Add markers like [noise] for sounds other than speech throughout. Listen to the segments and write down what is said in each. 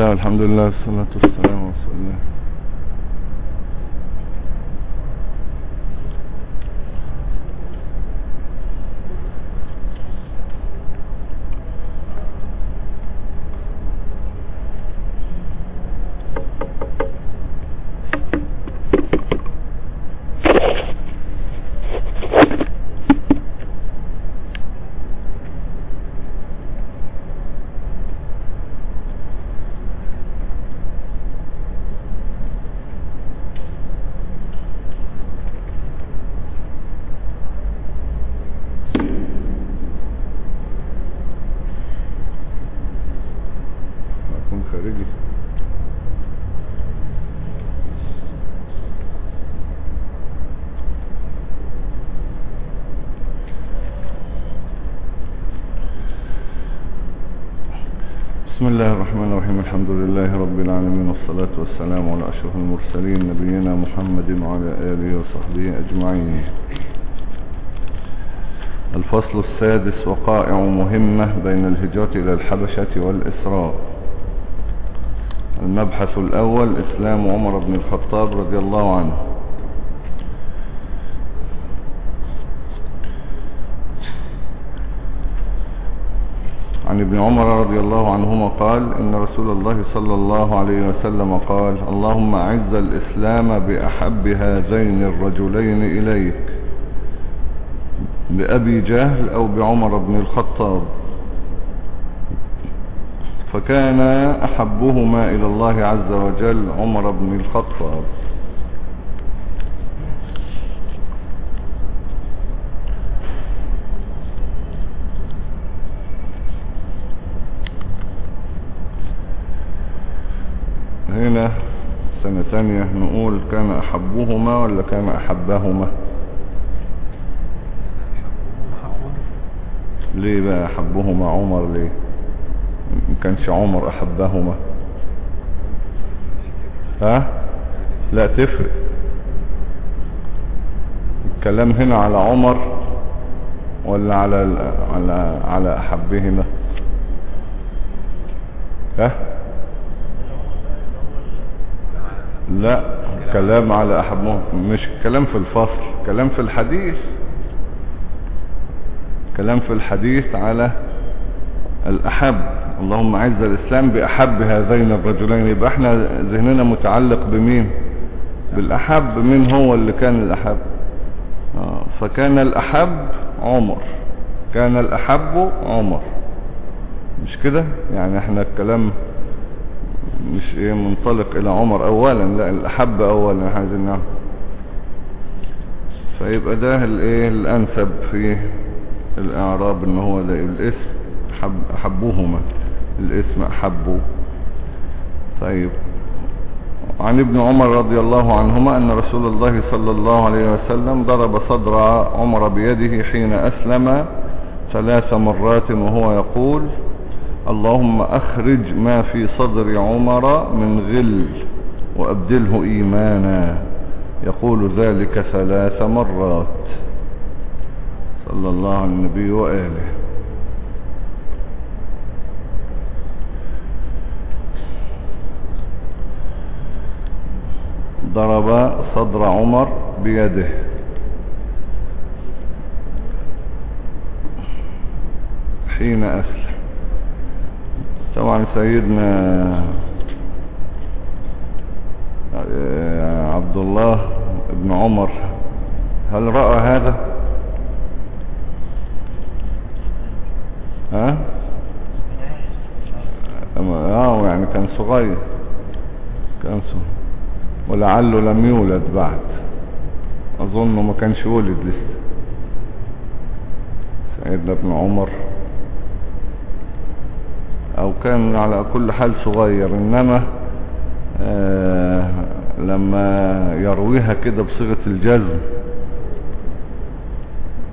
الله والحمد لله والصلاة والسلام على رسول الله أكون خارجي بسم الله الرحمن الرحيم الحمد لله رب العالمين والصلاة والسلام على أشرف المرسلين نبينا محمد وعلى آله وصحبه أجمعين. الفصل السادس وقائع مهمة بين الهجرة إلى الحبشة والإسراء. المبحث الأول إسلام عمر بن الخطاب رضي الله عنه. عن ابن عمر رضي الله عنهما قال إن رسول الله صلى الله عليه وسلم قال اللهم أعز الإسلام بأحب هذين الرجلين إليك بأبي جهل أو بعمر بن الخطاب. فكان أحبهما إلى الله عز وجل عمر بن الخطاب هنا سنة تانية نقول كان أحبهما ولا كان أحبهما؟ ليه بقى أحبهما عمر ليه؟ ما كانش عمر أحبهما. ها؟ لا تفرق. الكلام هنا على عمر ولا على على على أحبهما؟ ها؟ لا كلام على أحبهم مش كلام في الفصل كلام في الحديث. كلام في الحديث على الأحب. اللهم عز الإسلام بأحب هذين الرجلين يبقى إحنا ذهننا متعلق بمين؟ بالأحب من هو اللي كان الأحب؟ آه، فكان الأحب عمر كان الأحب عمر. مش كده؟ يعني إحنا الكلام مش إيه منطلق إلى عمر اولا لا الأحب اولا عايزين نعرف فيبقى ده الإيه الأنسب في الإعراب إن هو ده الإسم حب الإسم احبوا طيب. عن ابن عمر رضي الله عنهما أن رسول الله صلى الله عليه وسلم ضرب صدر عمر بيده حين أسلم ثلاث مرات وهو يقول اللهم أخرج ما في صدر عمر من غل وأبدله إيمانا. يقول ذلك ثلاث مرات. صلى الله على النبي وآله. ضرب صدر عمر بيده. حين أسلم. طبعا سيدنا عبد الله بن عمر هل رأى هذا؟ ها؟ آه يعني كان صغير كان صغير ولعله لم يولد بعد. أظنه ما كانش ولد لسه. سيدنا ابن عمر. أو كان على كل حال صغير إنما آه لما يرويها كده بصيغة الجزم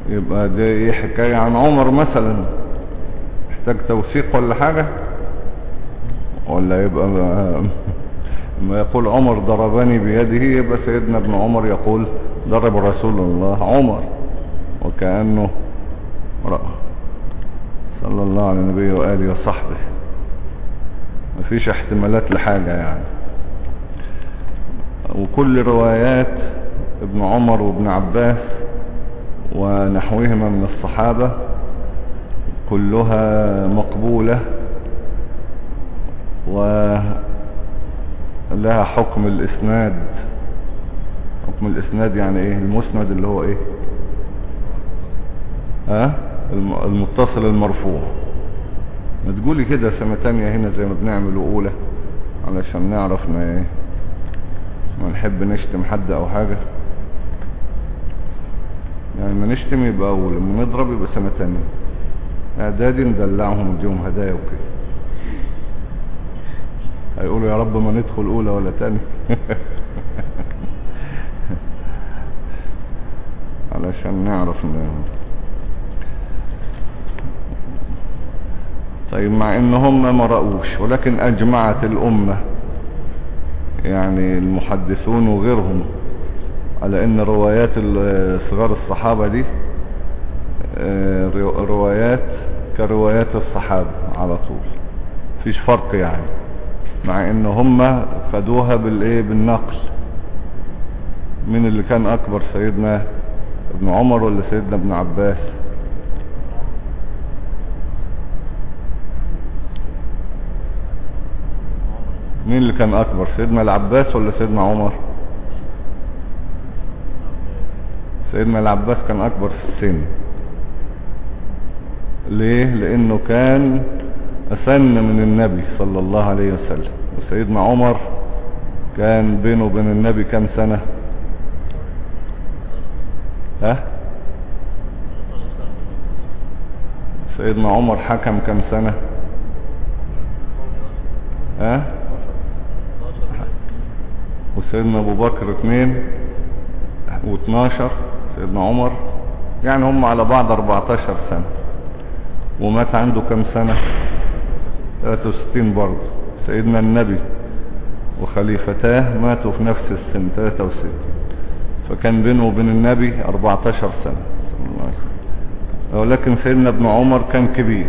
يبقى ده إيه حكاية عن عمر مثلا محتاج توثيق ولا حاجة؟ ولا يبقى ما يقول عمر ضربني بيده يبقى سيدنا ابن عمر يقول ضرب رسول الله عمر وكأنه رأى صلى الله على النبي وآله وصحبه. مفيش احتمالات لحاجة يعني. وكل روايات ابن عمر وابن عباس ونحوهما من الصحابة كلها مقبولة ولها حكم الإسناد. حكم الإسناد يعني إيه؟ المسند اللي هو إيه؟ ها؟ المتصل المرفوع. ما تقولي كده سنة تانية هنا زي ما بنعمل اولى علشان نعرف ما ما نحب نشتم حد أو حاجة. يعني ما نشتم يبقى أول لما نضرب يبقى سنة تانية إعدادي ندلعهم نديهم هدايا وكده. هيقولوا يا رب ما ندخل أولى ولا تاني [laughs] علشان نعرف ن... طيب مع ان هم ما رأوش ولكن أجمعت الأمة يعني المحدثون وغيرهم على إن روايات صغار الصحابة دي روايات كروايات الصحابة على طول. فيش فرق يعني. مع إن هم خدوها بالإيه؟ بالنقل. من اللي كان أكبر؟ سيدنا ابن عمر ولا سيدنا ابن عباس؟ مين اللي كان أكبر سيدنا العباس ولا سيدنا عمر؟ سيدنا العباس كان أكبر في السن. ليه؟ لأنه كان أسن من النبي صلى الله عليه وسلم. وسيدنا عمر كان بينه وبين النبي كم سنة؟ ها؟ سيدنا عمر حكم كم سنة؟ ها؟ وسيدنا أبو بكر اتنين واتناشر سيدنا عمر يعني هم على بعض أربعتاشر سنة ومات عنده كم سنة؟ 63 برضه سيدنا النبي وخليفتاه ماتوا في نفس السن 63 فكان بينه وبين النبي 14 سنة. ولكن سيدنا ابن عمر كان كبير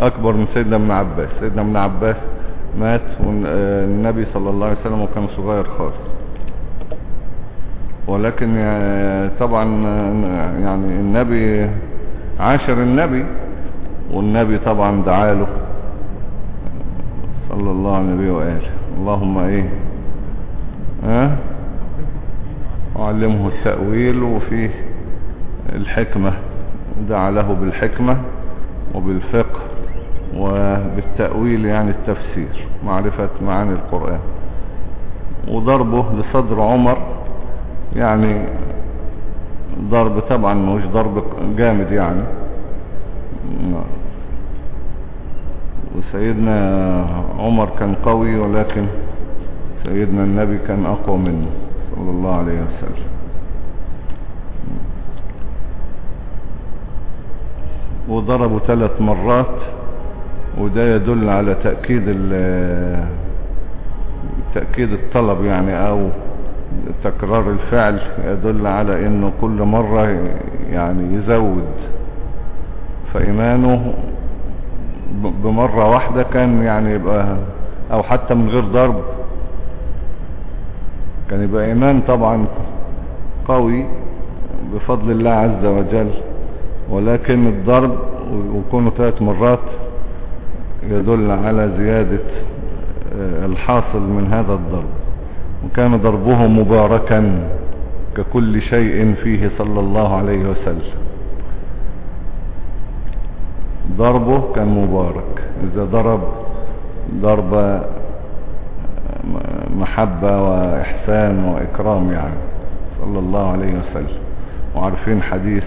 أكبر من سيدنا ابن عباس سيدنا ابن عباس مات والنبي صلى الله عليه وسلم وكان صغير خالص. ولكن طبعا يعني النبي عاشر النبي والنبي طبعا دعاله صلى الله عليه النبي وآله اللهم إيه؟ ها؟ وعلمه التأويل وفيه الحكمة دعا له بالحكمة وبالفقه. وبالتأويل يعني التفسير معرفة معاني القرآن. وضربه لصدر عمر يعني ضرب طبعا مش ضرب جامد يعني. وسيدنا عمر كان قوي ولكن سيدنا النبي كان أقوى منه صلى الله عليه وسلم. وضربوا ثلاث مرات وده يدل على تأكيد تأكيد الطلب يعني أو تكرار الفعل يدل على إنه كل مرة يعني يزود. فإيمانه ب- بمرة واحدة كان يعني يبقى أو حتى من غير ضرب. كان يبقى إيمان طبعا قوي بفضل الله عز وجل ولكن الضرب ويكونوا ثلاث مرات يدل على زيادة آه، الحاصل من هذا الضرب. وكان ضربه مباركا ككل شيء فيه صلى الله عليه وسلم. ضربه كان مبارك. إذا ضرب ضرب محبة وإحسان وإكرام يعني صلى الله عليه وسلم. وعارفين حديث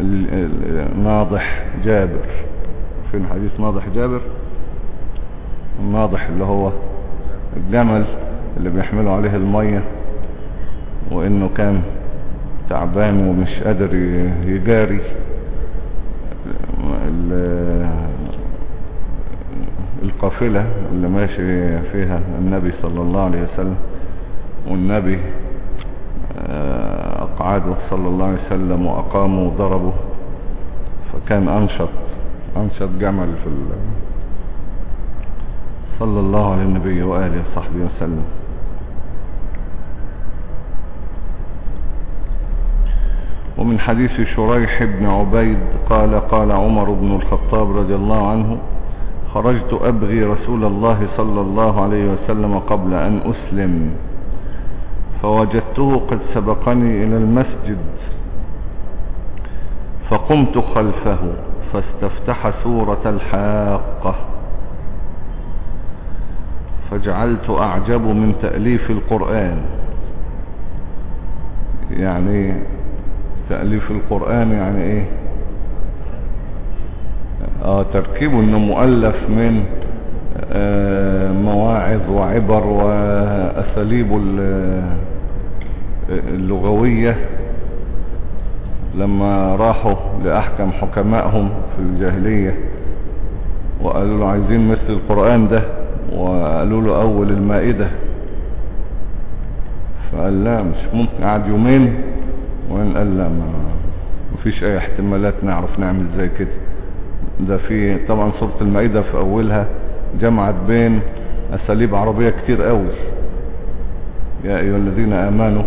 ال- ناضح جابر. عارفين حديث ناضح جابر الناضح اللي هو الجمل اللي بيحملوا عليه المية وإنه كان تعبان ومش قادر يجاري. ال- القافلة اللي ماشي فيها النبي صلى الله عليه وسلم والنبي آه، أقعده صلى الله عليه وسلم وأقاموا وضربوا فكان أنشط. أنشط جمل في ال... صلى الله على النبي وآله وصحبه وسلم. ومن حديث شريح بن عبيد قال قال عمر بن الخطاب رضي الله عنه خرجت أبغي رسول الله صلى الله عليه وسلم قبل أن أسلم. فوجدته قد سبقني إلى المسجد فقمت خلفه. فاستفتح سورة الحاقة. فجعلت أعجب من تأليف القرآن. يعني تأليف القرآن يعني إيه؟ آه تركيبه إنه مؤلف من آه مواعظ وعبر وأساليب ال- اللغوية. لما راحوا لأحكم حكمائهم في الجاهلية وقالوا له عايزين مثل القرآن ده وقالوا له أول المائدة. فقال لا مش ممكن قعد يومين وين قال لا ما مفيش أي احتمالات نعرف نعمل زي كده. ده في طبعا سورة المائدة في أولها جمعت بين أساليب عربية كتير قوي. يا أيها الذين آمنوا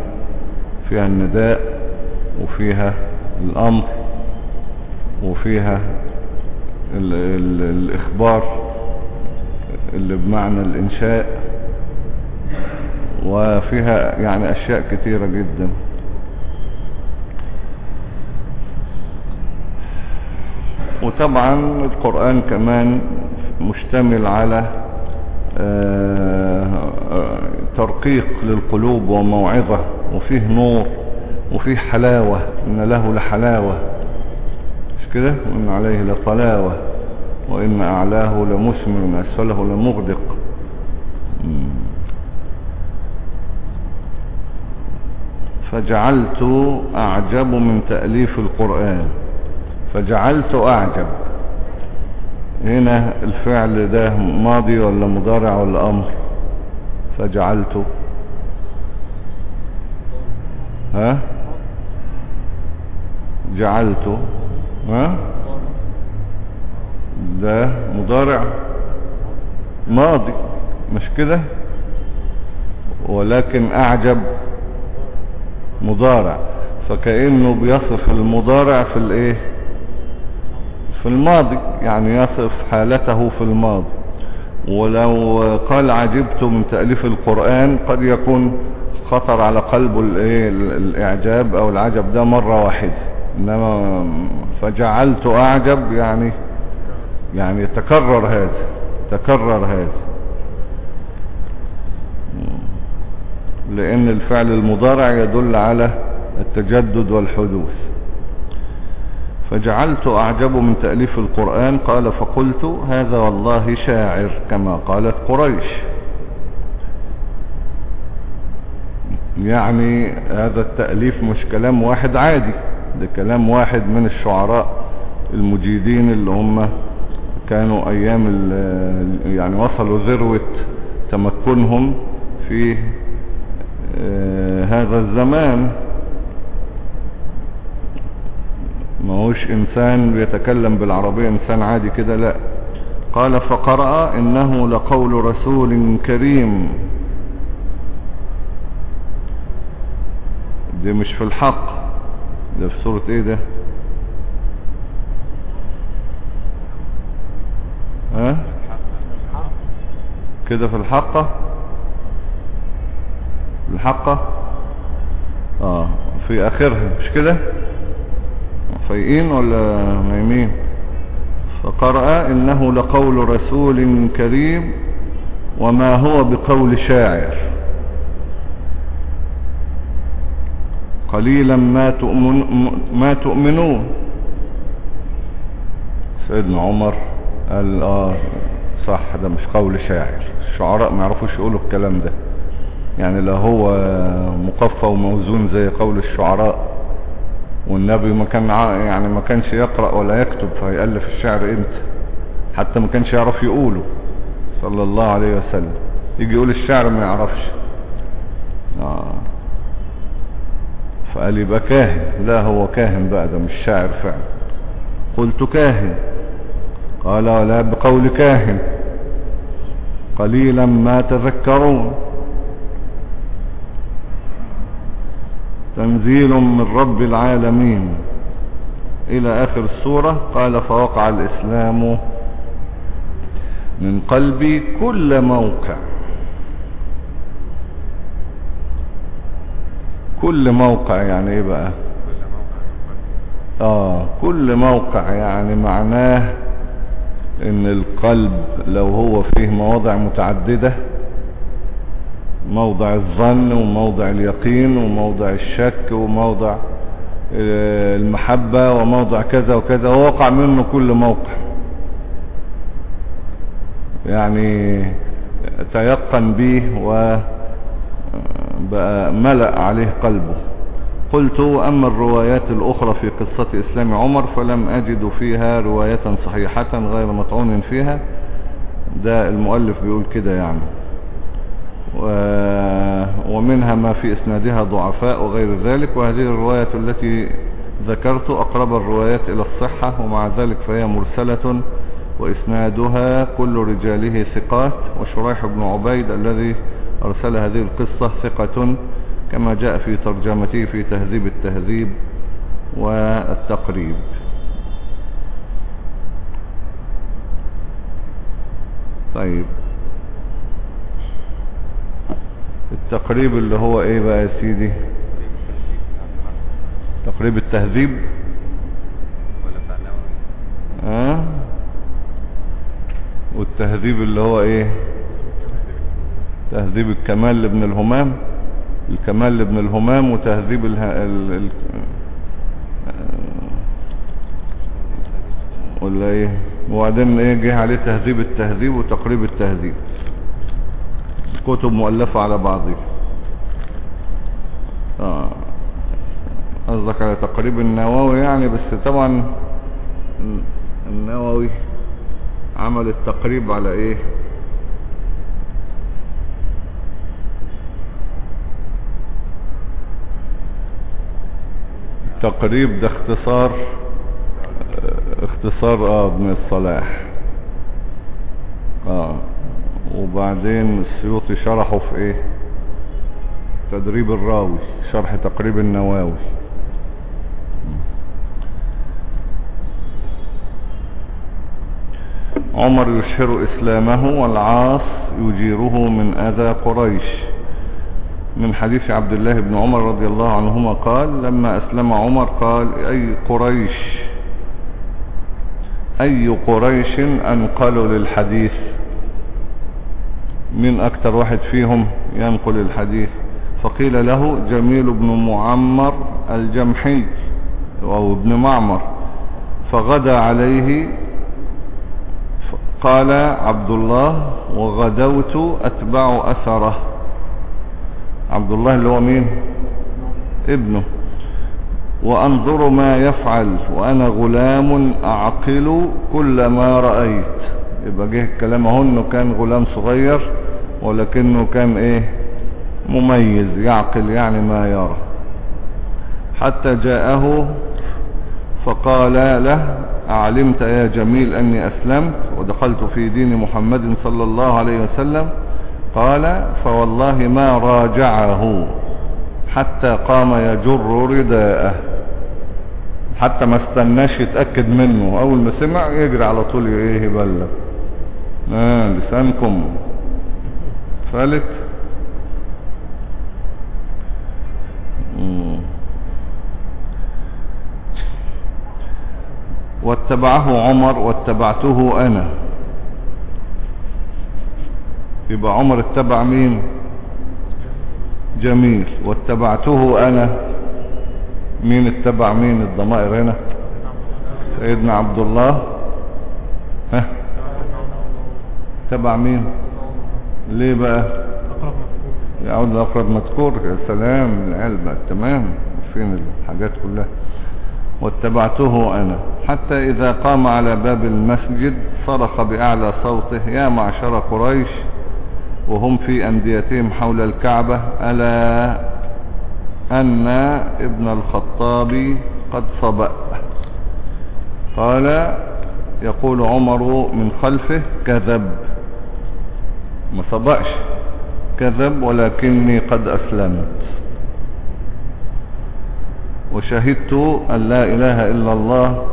فيها النداء وفيها الأمر وفيها ال ال الإخبار اللي بمعنى الإنشاء وفيها يعني أشياء كتيرة جدا. وطبعا القرآن كمان مشتمل على آه، آه، ترقيق للقلوب وموعظة وفيه نور. وفيه حلاوة إن له لحلاوة. مش كده؟ وإن عليه لطلاوة. وإن أعلاه لمسمر وإن أسفله لمغدق. فجعلت أعجب من تأليف القرآن. فجعلت أعجب. هنا الفعل ده ماضي ولا مضارع ولا أمر؟ فجعلت. ها؟ جعلت ها؟ ده مضارع ماضي مش كده؟ ولكن أعجب مضارع فكأنه بيصف المضارع في الإيه؟ في الماضي يعني يصف حالته في الماضي. ولو قال عجبت من تأليف القرآن قد يكون خطر على قلبه الإعجاب أو العجب ده مرة واحدة. إنما فجعلت أعجب يعني يعني تكرر هذا تكرر هذا. لأن الفعل المضارع يدل على التجدد والحدوث. فجعلت أعجب من تأليف القرآن قال فقلت هذا والله شاعر كما قالت قريش. يعني هذا التأليف مش كلام واحد عادي. ده كلام واحد من الشعراء المجيدين اللي هم كانوا أيام ال- يعني وصلوا ذروة تمكنهم في آه، هذا الزمان. هوش إنسان بيتكلم بالعربية إنسان عادي كده لا. قال فقرأ إنه لقول رسول كريم. دي مش في الحق. ده في سورة إيه ده؟ ها؟ كده في الحقة؟ الحقة؟ آه في آخرها مش كده؟ فايقين ولا نايمين؟ فقرأ إنه لقول رسول كريم وما هو بقول شاعر. قليلا ما تؤمن ما تؤمنون. سيدنا عمر قال آه صح ده مش قول شاعر. الشعراء ما يعرفوش يقولوا الكلام ده. يعني لا هو مقفى وموزون زي قول الشعراء والنبي ما كان يعني ما كانش يقرأ ولا يكتب فيألف الشعر إمتى؟ حتى ما كانش يعرف يقوله. صلى الله عليه وسلم. يجي يقول الشعر ما يعرفش. آه. فقال يبقى كاهن. لا هو كاهن بقى ده مش شاعر فعلا. قلت كاهن. قال لا بقول كاهن. قليلا ما تذكرون. تنزيل من رب العالمين. إلى آخر السورة قال فوقع الإسلام من قلبي كل موقع. كل موقع يعني إيه بقى؟ آه كل موقع يعني معناه إن القلب لو هو فيه مواضع متعددة موضع الظن وموضع اليقين وموضع الشك وموضع المحبة وموضع كذا وكذا ووقع منه كل موقع. يعني تيقن به وبقى ملأ عليه قلبه. قلت أما الروايات الأخرى في قصة إسلام عمر فلم أجد فيها رواية صحيحة غير مطعون فيها. ده المؤلف بيقول كده يعني. ومنها ما في إسنادها ضعفاء وغير ذلك. وهذه الرواية التي ذكرت أقرب الروايات إلى الصحة ومع ذلك فهي مرسلة وإسنادها كل رجاله ثقات. وشريح بن عبيد الذي أرسل هذه القصة ثقة كما جاء في ترجمته في تهذيب التهذيب والتقريب. طيب. التقريب اللي هو إيه بقى يا سيدي؟ تقريب التهذيب؟ ها؟ أه؟ والتهذيب اللي هو إيه؟ تهذيب الكمال لابن الهمام الكمال لابن الهمام وتهذيب. ال... ال... ولا إيه؟ وبعدين إيه جه عليه تهذيب التهذيب وتقريب التهذيب. كتب مؤلفة على بعضها آه قصدك على تقريب النووي يعني بس طبعا النووي عمل التقريب على إيه؟ تقريب ده اختصار اختصار آه ابن الصلاح. آه وبعدين السيوطي شرحه في إيه؟ تدريب الراوي شرح تقريب النواوي. عمر يشهر إسلامه والعاص يجيره من أذى قريش. من حديث عبد الله بن عمر رضي الله عنهما قال لما أسلم عمر قال أي قريش أي قريش أنقلوا للحديث؟ من أكتر واحد فيهم ينقل الحديث. فقيل له جميل بن معمر الجمحي أو ابن معمر. فغدا عليه قال عبد الله وغدوت أتبع أثره. عبد الله اللي هو مين؟ ابنه. وأنظر ما يفعل وأنا غلام أعقل كل ما رأيت. يبقى جه الكلام أهو إنه كان غلام صغير ولكنه كان إيه؟ مميز يعقل يعني ما يرى. حتى جاءه فقال له أعلمت يا جميل أني أسلمت ودخلت في دين محمد صلى الله عليه وسلم. قال فوالله ما راجعه حتى قام يجر رداءه. حتى ما استناش يتأكد منه. أول ما سمع يجري على طول إيه يبلغ. آه لسانكم. فالت مم. واتبعه عمر واتبعته أنا. يبقى عمر اتبع مين؟ جميل. واتبعته أنا. مين اتبع مين؟ الضمائر هنا. سيدنا عبد الله ها؟ اتبع مين؟ ليه بقى؟ يعود لأقرب مذكور. يا سلام العلبة تمام. فين الحاجات كلها؟ واتبعته أنا. حتى إذا قام على باب المسجد صرخ بأعلى صوته يا معشر قريش وهم في أنديتهم حول الكعبة ألا أن ابن الخطاب قد صبأ. قال يقول عمر من خلفه كذب. ما صبأش. كذب ولكني قد أسلمت. وشهدت أن لا إله إلا الله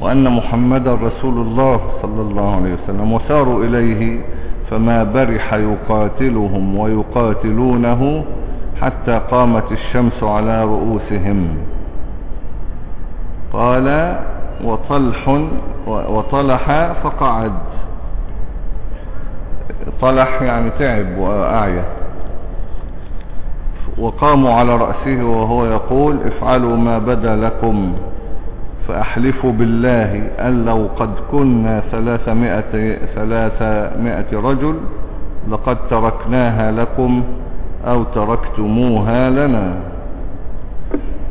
وأن محمد رسول الله صلى الله عليه وسلم وساروا إليه فما برح يقاتلهم ويقاتلونه حتى قامت الشمس على رؤوسهم. قال وطلح وطلح فقعد. طلح يعني تعب وأعيا. وقاموا على رأسه وهو يقول افعلوا ما بدا لكم. فأحلف بالله أن لو قد كنا ثلاثمائة, ثلاثمائة رجل لقد تركناها لكم أو تركتموها لنا.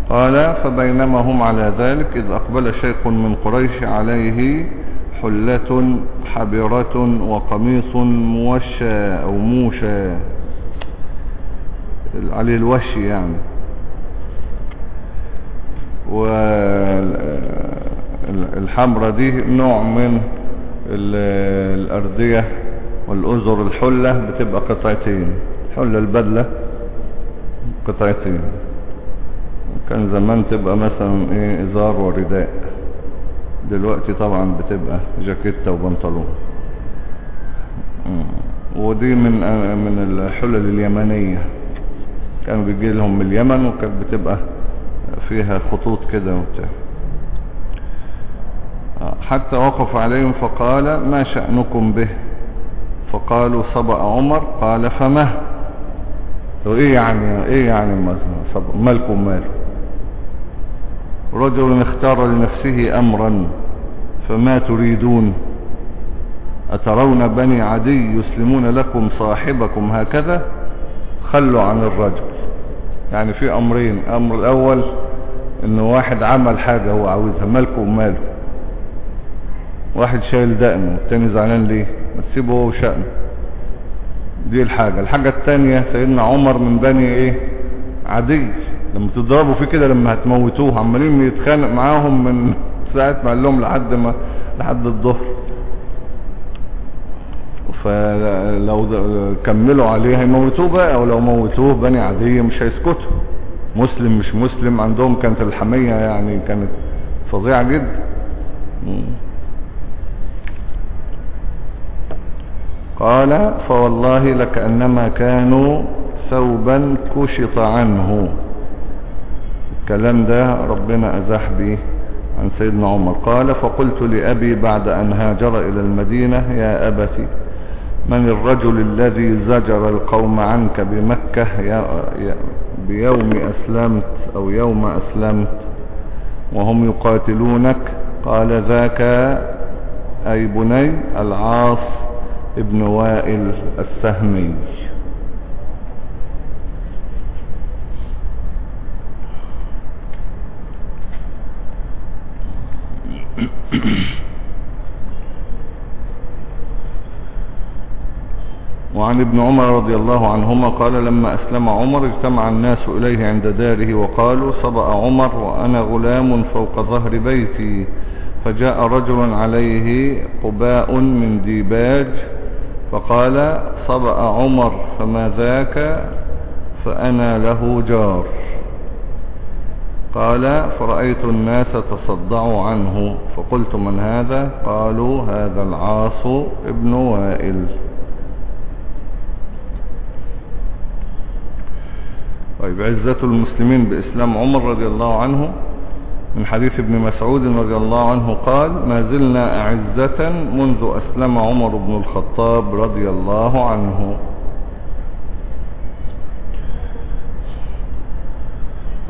قال فبينما هم على ذلك إذ أقبل شيخ من قريش عليه حلة حبرة وقميص موشى أو موشى. عليه الوشي يعني. والحمرة دي نوع من الأردية والأزر الحلة بتبقى قطعتين حلة البدلة قطعتين. كان زمان تبقى مثلا إيه إزار ورداء. دلوقتي طبعا بتبقى جاكيتة وبنطلون. ودي من من الحلل اليمنية. كانوا بيجي لهم من اليمن وكانت بتبقى فيها خطوط كده وبتاع. حتى وقف عليهم فقال ما شأنكم به؟ فقالوا صبأ عمر قال فما إيه يعني إيه يعني مالكم ماله رجل اختار لنفسه أمرا فما تريدون؟ أترون بني عدي يسلمون لكم صاحبكم هكذا؟ خلوا عن الرجل. يعني في أمرين أمر الأول إنه واحد عمل حاجة هو عاوزها مالكه وماله واحد شايل دقنه التاني زعلان ليه؟ ما تسيبه هو وشأنه دي الحاجة. الحاجة التانية سيدنا عمر من بني إيه؟ عدي. لما تضربوا فيه كده لما هتموتوه. عمالين يتخانق معاهم من [laughs] ساعة ما قال لهم لحد ما لحد الظهر. فلو كملوا عليه هيموتوه بقى. ولو موتوه بني عادية مش هيسكتوا. مسلم مش مسلم. عندهم كانت الحمية يعني كانت فظيعة جدا. قال فوالله لكأنما كانوا ثوبا كشط عنه. الكلام ده ربنا أزاح به عن سيدنا عمر. قال فقلت لأبي بعد أن هاجر إلى المدينة يا أبتي من الرجل الذي زجر القوم عنك بمكة بيوم أسلمت أو يوم أسلمت وهم يقاتلونك؟ قال ذاك أي بني العاص ابن وائل السهمي. وعن ابن عمر رضي الله عنهما قال لما أسلم عمر اجتمع الناس إليه عند داره وقالوا صبأ عمر وأنا غلام فوق ظهر بيتي. فجاء رجل عليه قباء من ديباج فقال صبأ عمر فما ذاك؟ فأنا له جار. قال فرأيت الناس تصدعوا عنه. فقلت من هذا؟ قالوا هذا العاص ابن وائل. طيب عزة المسلمين بإسلام عمر رضي الله عنه من حديث ابن مسعود رضي الله عنه قال ما زلنا أعزة منذ أسلم عمر بن الخطاب رضي الله عنه.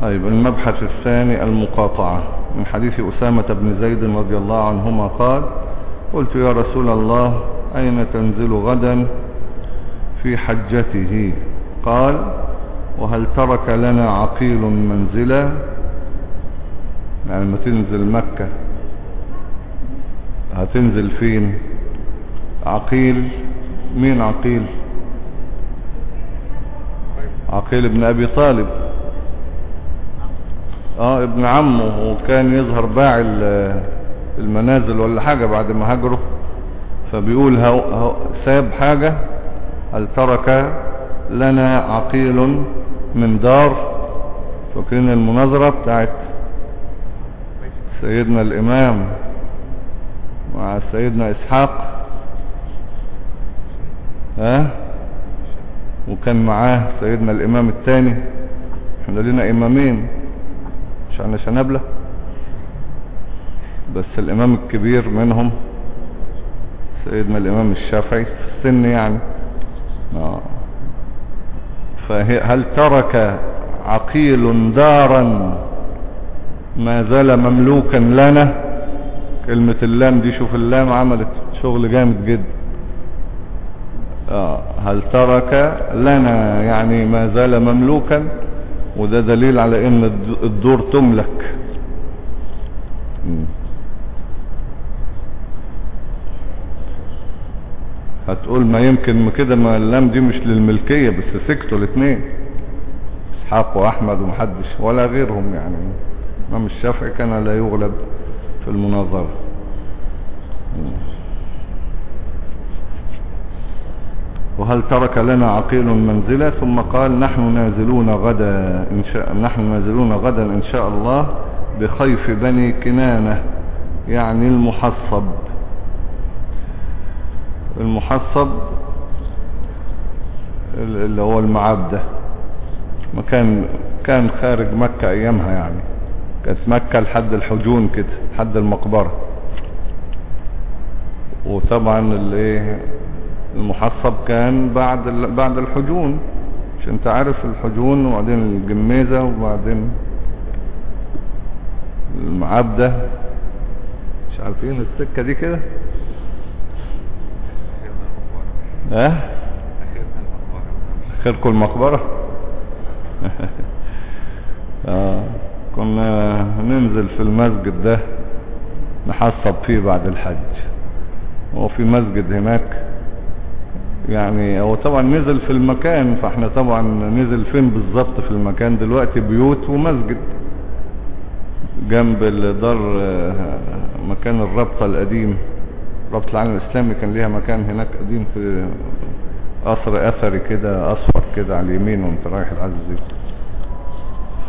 طيب المبحث الثاني المقاطعة. من حديث أسامة بن زيد رضي الله عنهما قال قلت يا رسول الله أين تنزل غدا في حجته؟ قال وهل ترك لنا عقيل منزلا؟ يعني ما تنزل مكة هتنزل فين؟ عقيل؟ مين عقيل؟ عقيل ابن أبي طالب. آه ابن عمه وكان يظهر باع المنازل ولا حاجة بعد ما هجره فبيقول هو هو ساب حاجة؟ هل ترك لنا عقيل من دار. فاكرين المناظرة بتاعت سيدنا الإمام مع سيدنا إسحاق ها؟ وكان معاه سيدنا الإمام الثاني. إحنا لنا إمامين مش عنا شنابلة بس الإمام الكبير منهم سيدنا الإمام الشافعي في السن يعني. آه. فهل ترك عقيل دارا ما زال مملوكا لنا. كلمة اللام دي شوف اللام عملت شغل جامد جدا. آه هل ترك لنا؟ يعني ما زال مملوكا وده دليل على إن الدور تملك. هتقول ما يمكن كده ما اللام دي مش للملكية بس سكتوا الاثنين إسحاق وأحمد ومحدش ولا غيرهم يعني. إمام الشافعي كان لا يغلب في المناظرة. وهل ترك لنا عقيل منزلة ثم قال نحن نازلون غدا إن شاء نحن نازلون غدا إن شاء الله بخيف بني كنانة يعني المحصب. المحصب اللي هو المعبدة. مكان كان خارج مكة أيامها يعني. كانت مكة لحد الحجون كده لحد المقبرة. وطبعا الإيه المحصب كان بعد بعد الحجون مش أنت عارف الحجون وبعدين الجميزة وبعدين المعبدة. مش عارفين السكة دي كده؟ [laughs] آه اخركم المقبرة. آه. كنا ننزل في المسجد ده نحصب فيه بعد الحج. هو في مسجد هناك يعني هو طبعا نزل في المكان فإحنا طبعا نزل فين بالظبط في المكان؟ دلوقتي بيوت ومسجد. جنب الدار مكان الرابطة القديم. رابطة العالم الإسلامي كان ليها مكان هناك قديم في قصر أثري كده أصفر كده على اليمين وأنت رايح العزيز.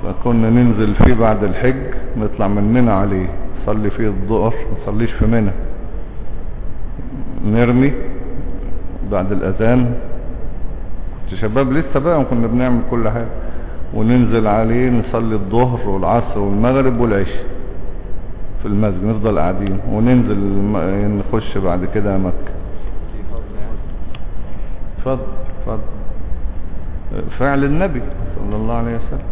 فكنا ننزل فيه بعد الحج نطلع من منى عليه نصلي فيه الظهر نصليش في منى. نرمي بعد الأذان. كنت شباب لسه بقى وكنا بنعمل كل حاجة. وننزل عليه نصلي الظهر والعصر والمغرب والعشاء في المسجد نفضل قاعدين. وننزل نخش بعد كده مكة. اتفضل اتفضل. فعل النبي صلى الله عليه وسلم.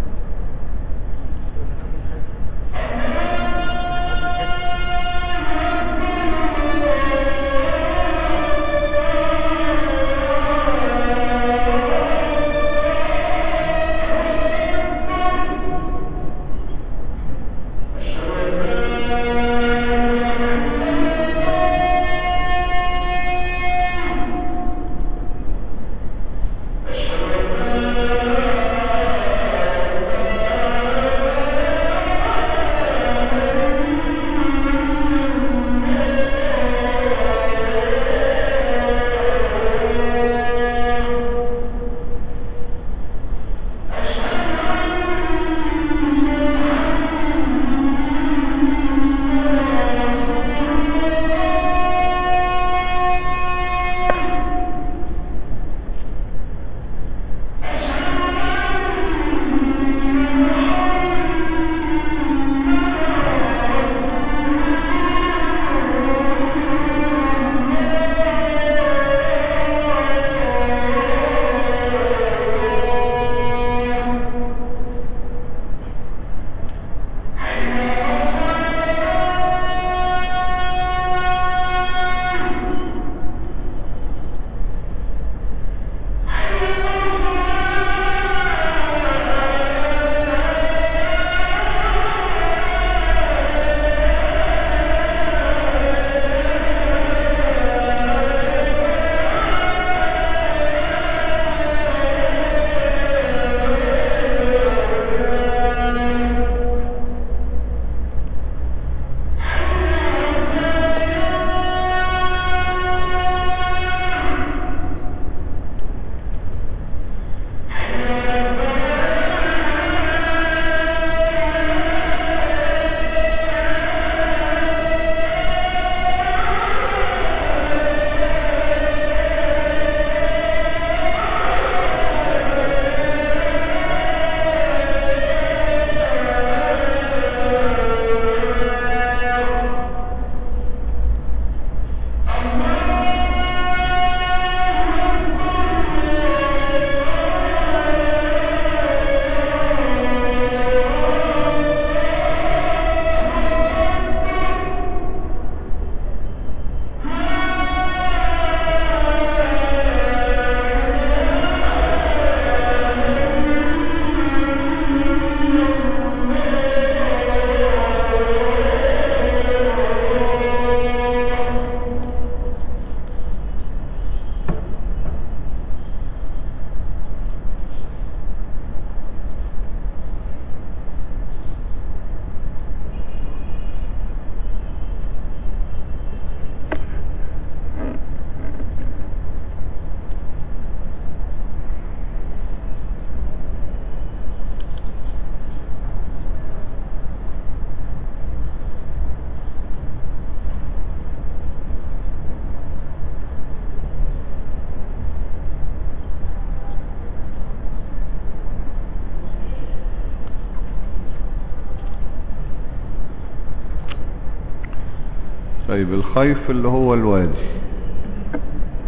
طيب الخيف اللي هو الوادي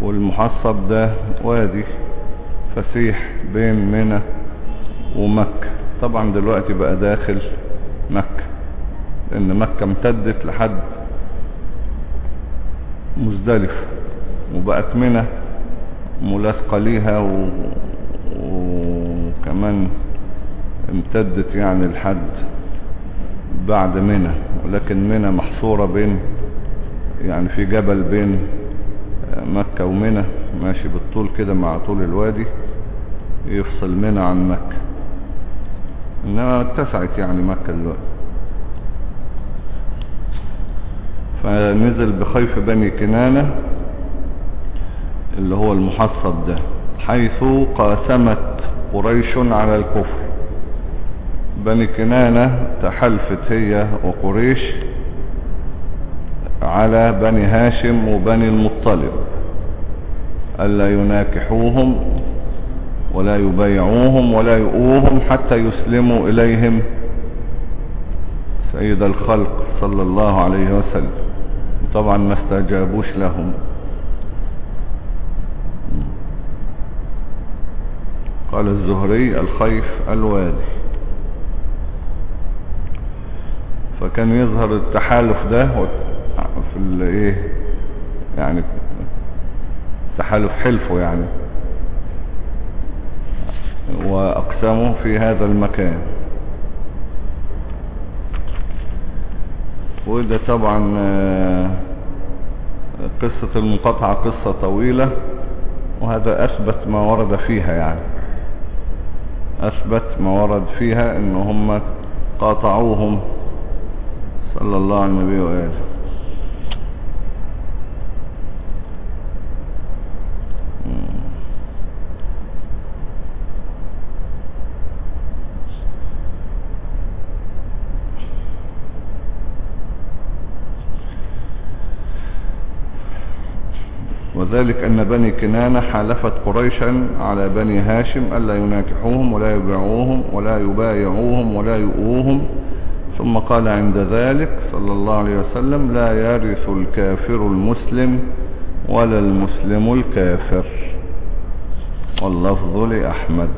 والمحصب ده وادي فسيح بين منى ومكة. طبعا دلوقتي بقى داخل مكة لأن مكة امتدت لحد مزدلفة وبقت منى ملاصقة ليها و... وكمان امتدت يعني لحد بعد منى ولكن منى محصورة بين يعني في جبل بين مكة ومنى ماشي بالطول كده مع طول الوادي يفصل منى عن مكة. إنما اتسعت يعني مكة دلوقتي. فنزل بخيف بني كنانة اللي هو المحصب ده حيث قاسمت قريش على الكفر. بني كنانة تحلفت هي وقريش على بني هاشم وبني المطلب. ألا يناكحوهم ولا يبايعوهم ولا يؤوهم حتى يسلموا إليهم. سيد الخلق صلى الله عليه وسلم. طبعا ما استجابوش لهم. قال الزهري الخيف الوادي. فكان يظهر التحالف ده في الايه يعني تحالف حلفه يعني. وأقسمه في هذا المكان. وده طبعا قصة المقاطعة قصة طويلة وهذا أثبت ما ورد فيها يعني. أثبت ما ورد فيها إن هم قاطعوهم صلى الله على النبي وآله. وذلك أن بني كنانة حالفت قريشا على بني هاشم ألا يناكحوهم ولا يبيعوهم ولا يبايعوهم ولا يؤوهم. ثم قال عند ذلك صلى الله عليه وسلم لا يرث الكافر المسلم ولا المسلم الكافر. واللفظ لأحمد.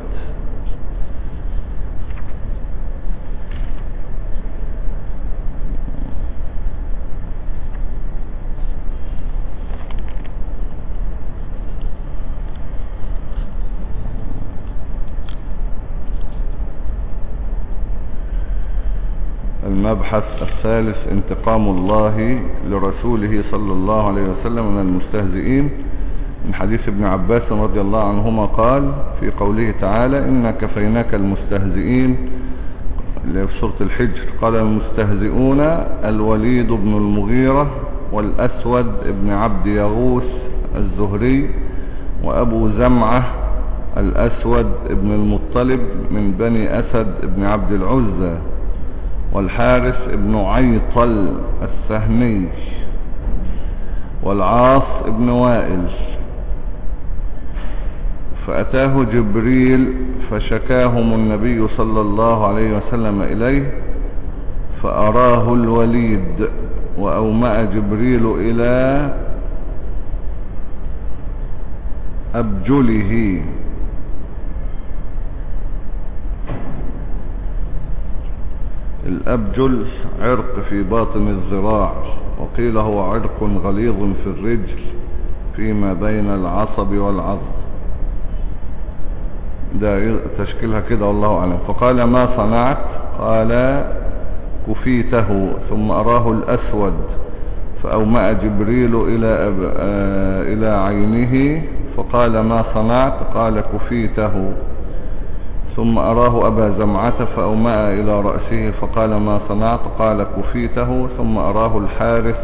المبحث الثالث انتقام الله لرسوله صلى الله عليه وسلم من المستهزئين. من حديث ابن عباس رضي الله عنهما قال في قوله تعالى إنا كفيناك المستهزئين في سورة الحجر. قال المستهزئون الوليد بن المغيرة والأسود بن عبد يغوث الزهري وأبو زمعة الأسود بن المطلب من بني أسد بن عبد العزة والحارث بن عيطل السهمي والعاص بن وائل فأتاه جبريل فشكاهم النبي صلى الله عليه وسلم إليه فأراه الوليد وأومأ جبريل إلى أبجله. الأبجل عرق في باطن الذراع وقيل هو عرق غليظ في الرجل فيما بين العصب والعظم. ده تشكيلها كده والله أعلم. فقال ما صنعت؟ قال كفيته. ثم أراه الأسود فأومأ جبريل إلى. آه إلى عينه فقال ما صنعت؟ قال كفيته. ثم أراه أبا زمعة فأومأ إلى رأسه فقال ما صنعت؟ قال كفيته. ثم أراه الحارث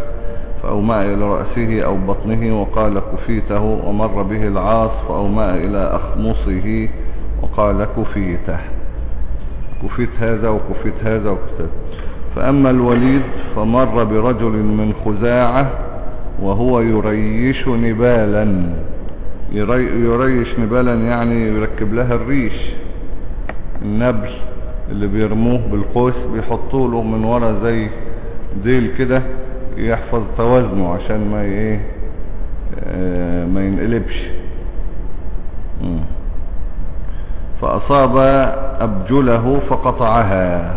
فأومأ إلى رأسه أو بطنه وقال كفيته. ومر به العاص فأومأ إلى أخمصه وقال كفيته. كفيت هذا وكفيت هذا وكفيت. فأما الوليد فمر برجل من خزاعة وهو يريش نبالا. يريش نبالا يعني يركب لها الريش. النبل اللي بيرموه بالقوس بيحطوا له من ورا زي ديل كده يحفظ توازنه عشان ما إيه آه، ما ينقلبش. فأصاب أبجله فقطعها.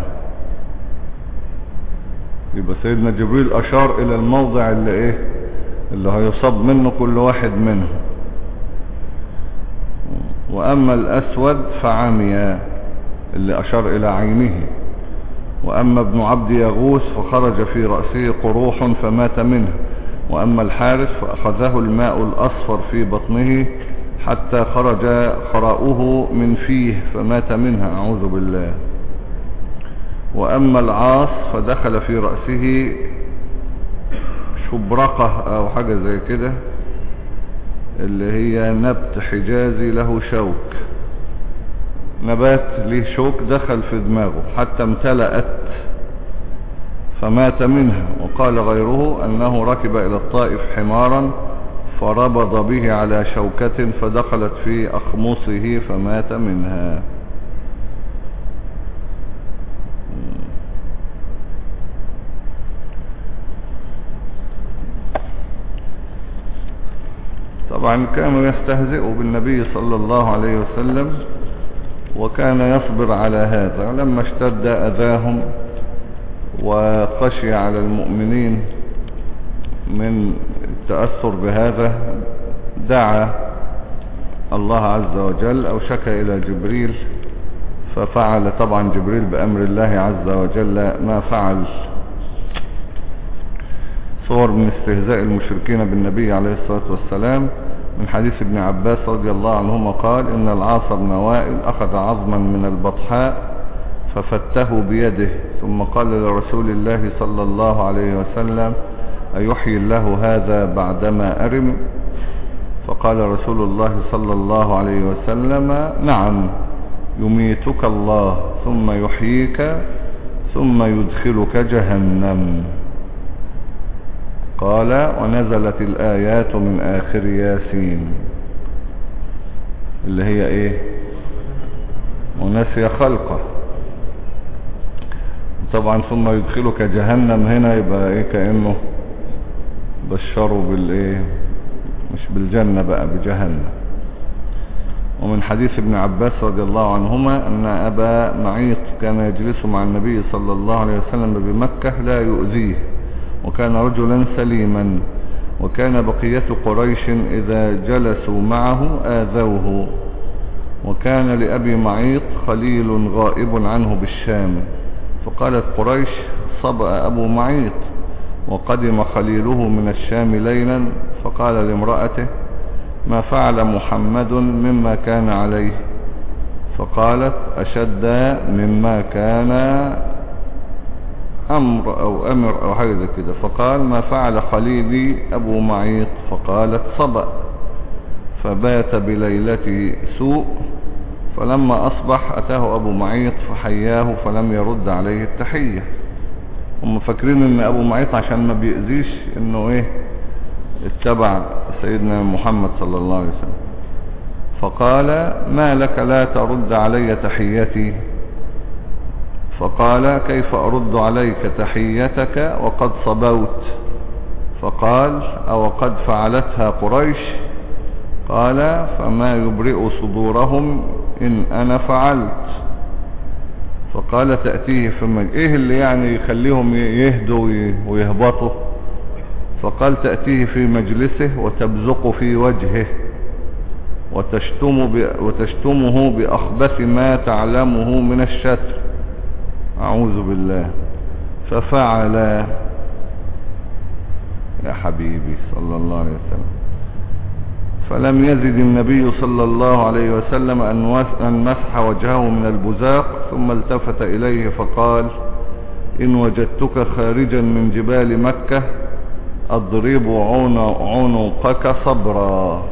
يبقى سيدنا جبريل أشار إلى الموضع اللي إيه اللي هيصاب منه كل واحد منه وأما الأسود فعمي اللي أشار إلى عينه. وأما ابن عبد يغوث فخرج في رأسه قروح فمات منه. وأما الحارث فأخذه الماء الأصفر في بطنه حتى خرج خراؤه من فيه فمات منها. أعوذ بالله. وأما العاص فدخل في رأسه شبرقة أو حاجة زي كده اللي هي نبت حجازي له شوك. نبات ليه شوك دخل في دماغه حتى امتلأت فمات منها وقال غيره أنه ركب إلى الطائف حمارا فربض به على شوكة فدخلت في أخمصه فمات منها. طبعا كانوا يستهزئوا بالنبي صلى الله عليه وسلم وكان يصبر على هذا. لما اشتد أذاهم وخشي على المؤمنين من التأثر بهذا دعا الله عز وجل أو شكى إلى جبريل ففعل طبعا جبريل بأمر الله عز وجل ما فعل. صور من استهزاء المشركين بالنبي عليه الصلاة والسلام. من حديث ابن عباس رضي الله عنهما قال إن العاص بن وائل أخذ عظما من البطحاء ففته بيده ثم قال لرسول الله صلى الله عليه وسلم أيحيي الله هذا بعدما أرم؟ فقال رسول الله صلى الله عليه وسلم نعم يميتك الله ثم يحييك ثم يدخلك جهنم. قال ونزلت الآيات من آخر ياسين. اللي هي إيه؟ ونسي خلقه. طبعا ثم يدخلك جهنم هنا يبقى إيه؟ كأنه بشروا بالإيه؟ مش بالجنة بقى بجهنم. ومن حديث ابن عباس رضي الله عنهما أن أبا معيط كان يجلس مع النبي صلى الله عليه وسلم بمكة لا يؤذيه. وكان رجلا سليما. وكان بقية قريش إذا جلسوا معه آذوه. وكان لأبي معيط خليل غائب عنه بالشام. فقالت قريش صبأ أبو معيط. وقدم خليله من الشام ليلا. فقال لامرأته ما فعل محمد مما كان عليه؟ فقالت أشد مما كان أمر أو أمر أو حاجة كده. فقال ما فعل خليلي أبو معيط. فقالت صبأ. فبات بليلته سوء. فلما أصبح أتاه أبو معيط فحياه فلم يرد عليه التحية. هم فاكرين إن أبو معيط عشان ما بيأذيش إنه إيه؟ اتبع سيدنا محمد صلى الله عليه وسلم. فقال ما لك لا ترد علي تحيتي؟ فقال كيف أرد عليك تحيتك وقد صبوت؟ فقال أو قد فعلتها قريش؟ قال فما يبرئ صدورهم إن أنا فعلت. فقال تأتيه في المجلس إيه اللي يعني يخليهم يهدوا ويهبطوا؟ فقال تأتيه في مجلسه وتبزق في وجهه وتشتم. وتشتمه بأخبث ما تعلمه من الشتم أعوذ بالله. ففعل يا حبيبي صلى الله عليه وسلم. فلم يزد النبي صلى الله عليه وسلم أن مسح وجهه من البزاق ثم التفت إليه فقال إن وجدتك خارجا من جبال مكة أضرب عنقك صبرا.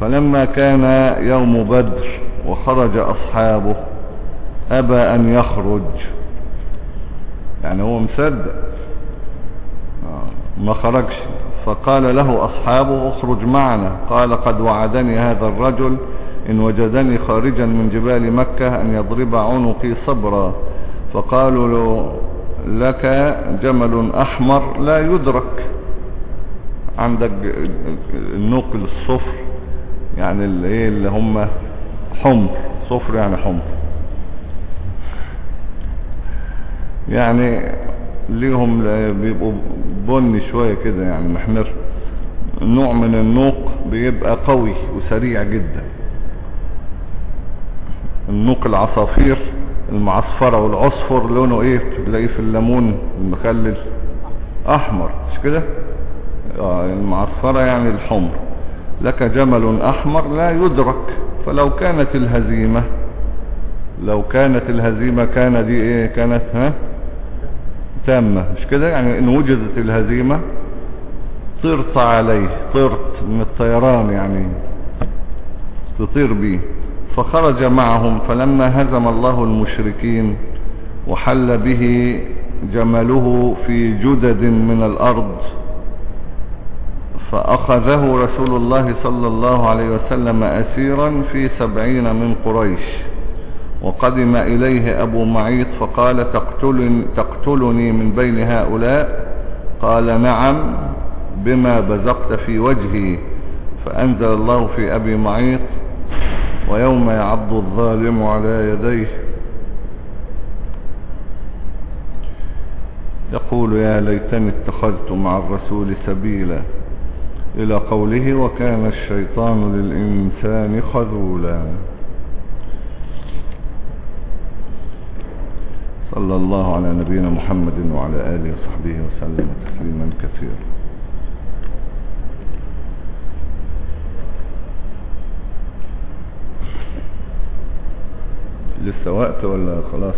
فلما كان يوم بدر وخرج أصحابه أبى أن يخرج. يعني هو مصدق. ما خرجش. فقال له أصحابه اخرج معنا. قال قد وعدني هذا الرجل إن وجدني خارجا من جبال مكة أن يضرب عنقي صبرا. فقالوا له لك جمل أحمر لا يدرك. عندك النوق الصفر يعني اللي, إيه اللي هم حمر صفر يعني حمر يعني ليهم بيبقوا بني شوية كده يعني محمر. نوع من النوق بيبقى قوي وسريع جدا. النوق العصافير المعصفرة والعصفر لونه إيه؟ تلاقيه في الليمون المخلل. أحمر مش كده؟ آه المعصفرة يعني الحمر. لك جمل أحمر لا يدرك. فلو كانت الهزيمة لو كانت الهزيمة كان دي إيه؟ كانت ها؟ تامة. مش كده؟ يعني إن وجدت الهزيمة طرت عليه طرت من الطيران يعني تطير به فخرج معهم فلما هزم الله المشركين وحل به جمله في جدد من الأرض فأخذه رسول الله صلى الله عليه وسلم أسيرا في سبعين من قريش وقدم إليه أبو معيط فقال تقتلني, تقتلني من بين هؤلاء؟ قال نعم بما بزقت في وجهي. فأنزل الله في أبي معيط ويوم يعض الظالم على يديه. يقول يا ليتني اتخذت مع الرسول سبيلا. إلى قوله وكان الشيطان للإنسان خذولا. صلى الله على نبينا محمد وعلى آله وصحبه وسلم تسليما كثيرا. لسه وقت ولا خلاص؟